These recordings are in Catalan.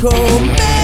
comença a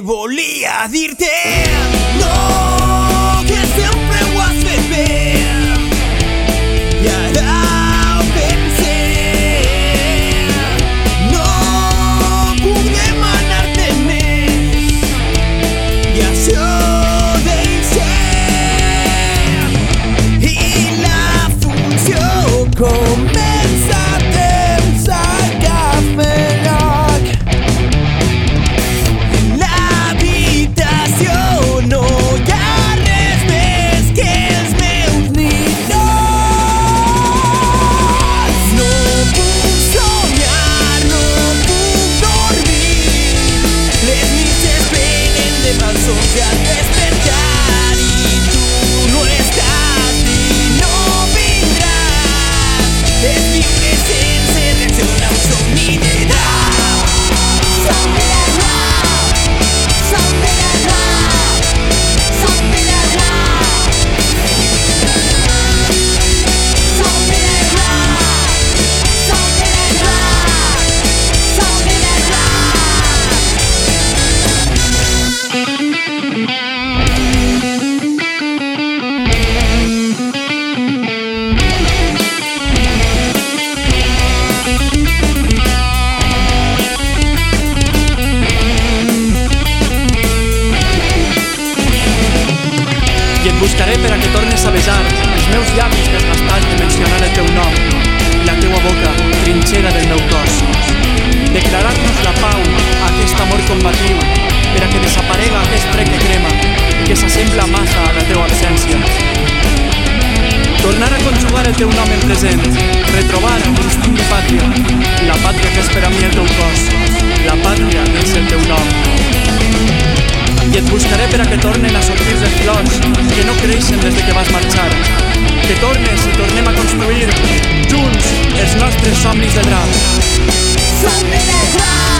volví a dirte. beso ya. Buscaré per a que tornes a besar els meus llavis desgastats de mencionar el teu nom i la teua boca, trinxera del meu cos. Declarar-nos la pau a aquest amor combatiu per a que desaparega aquest fred que crema que s'assembla massa a la teua absència. Tornar a conjugar el teu nom en present, retrobar l'instint de pàtria, la pàtria que és per a mi el teu cos, la pàtria és el teu nom i et buscaré per a que tornen a sortir les flors que no creixen des de que vas marxar. Que tornes i tornem a construir junts els nostres somnis de drap. Somni de drap. De